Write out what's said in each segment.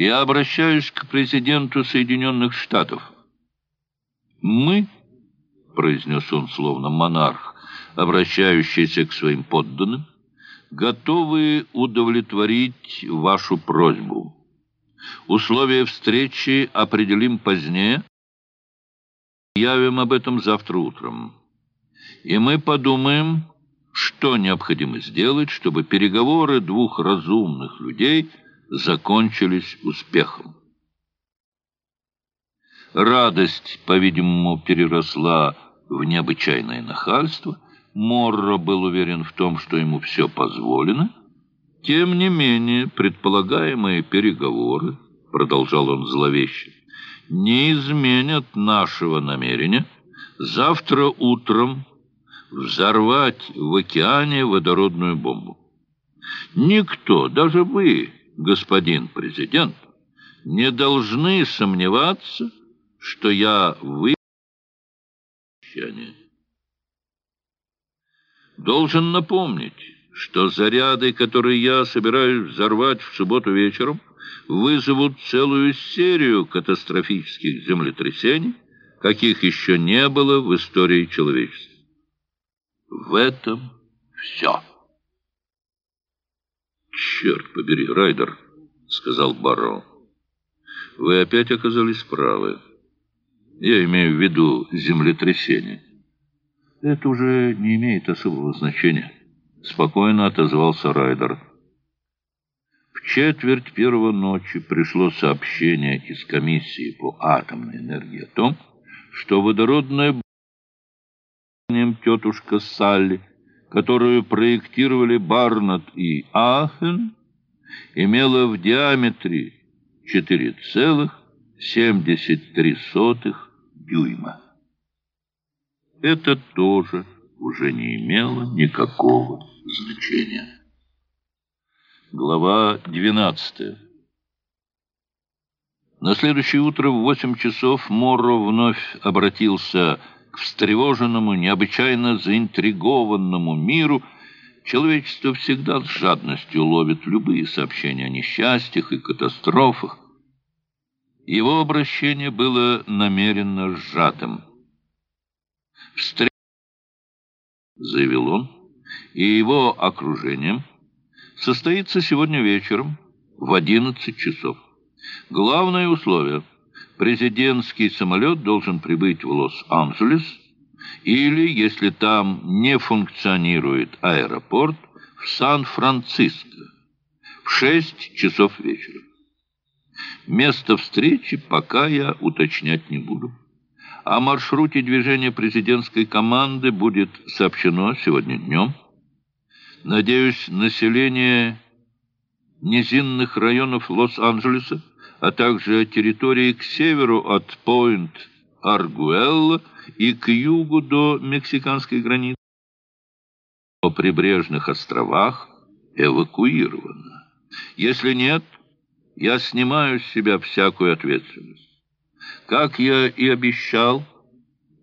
Я обращаюсь к президенту Соединенных Штатов. Мы, произнес он словно монарх, обращающийся к своим подданным, готовы удовлетворить вашу просьбу. Условия встречи определим позднее. Явим об этом завтра утром. И мы подумаем, что необходимо сделать, чтобы переговоры двух разумных людей закончились успехом. Радость, по-видимому, переросла в необычайное нахальство. Морро был уверен в том, что ему все позволено. Тем не менее, предполагаемые переговоры, продолжал он зловеще, не изменят нашего намерения завтра утром взорвать в океане водородную бомбу. Никто, даже вы, господин президент, не должны сомневаться, что я вы Должен напомнить, что заряды, которые я собираюсь взорвать в субботу вечером, вызовут целую серию катастрофических землетрясений, каких еще не было в истории человечества. В этом все. «Черт побери, Райдер», — сказал Барроу. «Вы опять оказались правы. Я имею в виду землетрясение». «Это уже не имеет особого значения», — спокойно отозвался Райдер. В четверть первого ночи пришло сообщение из комиссии по атомной энергии о том, что водородная тетушка Салли, которую проектировали Барнетт и Ахен, имела в диаметре 4,73 дюйма. Это тоже уже не имело никакого значения. Глава 12 На следующее утро в восемь часов Морро вновь обратился к встревоженному, необычайно заинтригованному миру, человечество всегда с жадностью ловит любые сообщения о несчастьях и катастрофах. Его обращение было намеренно сжатым. «Встреч», — заявил он, — «и его окружением состоится сегодня вечером в одиннадцать часов. Главное условие — президентский самолет должен прибыть в Лос-Анджелес или, если там не функционирует аэропорт, в Сан-Франциско в 6 часов вечера. Место встречи пока я уточнять не буду. О маршруте движения президентской команды будет сообщено сегодня днем. Надеюсь, население низинных районов Лос-Анджелеса а также территории к северу от Пойнт-Аргуэлла и к югу до мексиканской границы. О прибрежных островах эвакуировано. Если нет, я снимаю с себя всякую ответственность. Как я и обещал,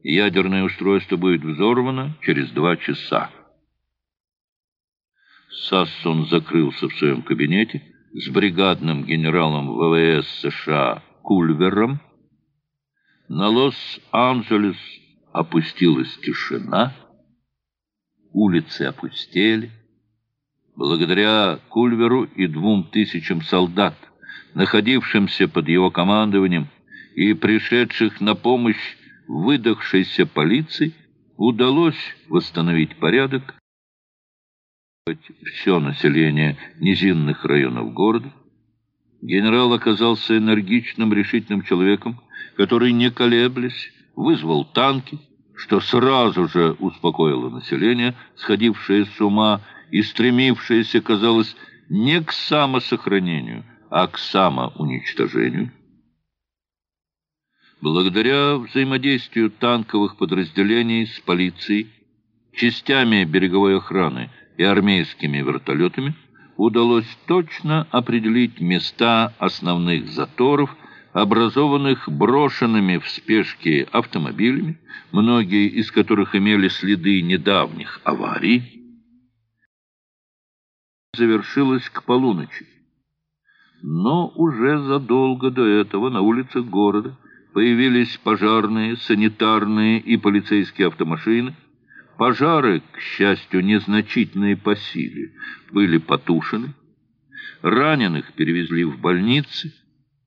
ядерное устройство будет взорвано через два часа. Сассон закрылся в своем кабинете, с бригадным генералом ВВС США Кульвером, на Лос-Анджелес опустилась тишина, улицы опустели. Благодаря Кульверу и двум тысячам солдат, находившимся под его командованием и пришедших на помощь выдохшейся полиции, удалось восстановить порядок все население низинных районов города. Генерал оказался энергичным, решительным человеком, который, не колеблясь, вызвал танки, что сразу же успокоило население, сходившее с ума и стремившееся, казалось, не к самосохранению, а к самоуничтожению. Благодаря взаимодействию танковых подразделений с полицией, частями береговой охраны и армейскими вертолетами удалось точно определить места основных заторов, образованных брошенными в спешке автомобилями, многие из которых имели следы недавних аварий, завершилась к полуночи. Но уже задолго до этого на улицах города появились пожарные, санитарные и полицейские автомашины. Пожары, к счастью, незначительные по силе, были потушены. Раненых перевезли в больницы.